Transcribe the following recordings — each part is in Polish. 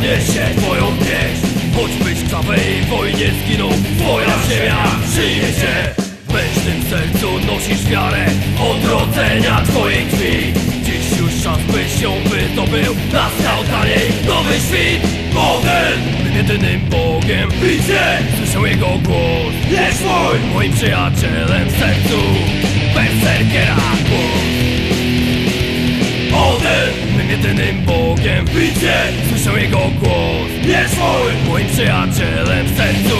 poniesie twoją pieśń. Choćbyś w krwawej wojnie zginął Twoja ziemia przyjmie cię. W mężnym sercu nosisz wiarę Odrodzenia twojej krwi. Dziś już czas byś ją wydobył Nastał dla niej nowy świt. Potem jedynym Bogiem Widzę, słyszę jego głos Jest mój, moim przyjacielem w sercu jedynym Bogiem. Widzę, słyszę jego głos. Jest moim przyjacielem w sercu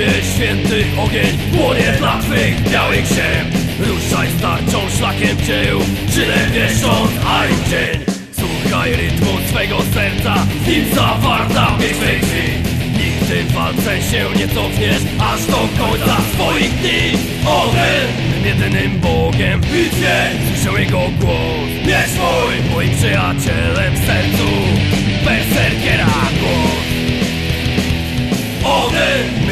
W tobie święty ogień Płonie dla twych białych ziem. Ruszaj starczą szlakiem dzieł Czyle wieszcząc, a i dzień. Słuchaj rytmu swego serca Nim zawarta w swej krwi Nigdy w walce się nie cofniesz Aż do końca swoich dni. Tym jedynym Bogiem Bitwie, słyszę jego głos Jest mój, moim przyjacielem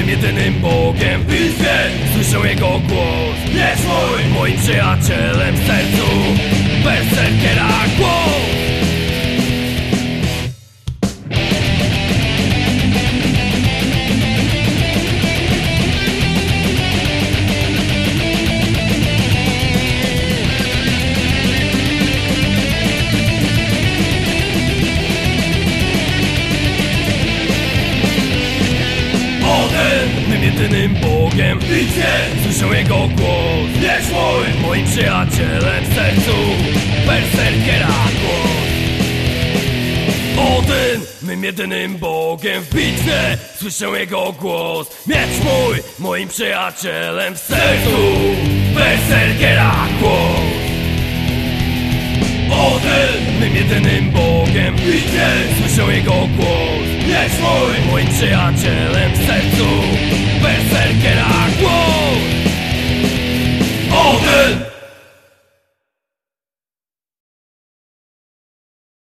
Jedynym Bogiem w bitwie Słyszę jego głos Jest mój, moim przyjacielem w sercu. Berserkiera jedynym Bogiem. Bitwie Słyszę jego głos. Jest mój, moim przyjacielem w sercu. Berserkiera głos. Odyn, jedynym Bogiem w bitwie Słyszę jego głos. Miecz mój, moim przyjacielem w sercu. Berserkiera głos. Odyn, mym jedynym Bogiem w bitwie Słyszę jego głos. Jest mój, moim przyjacielem w sercu Berserkiera głos Odyn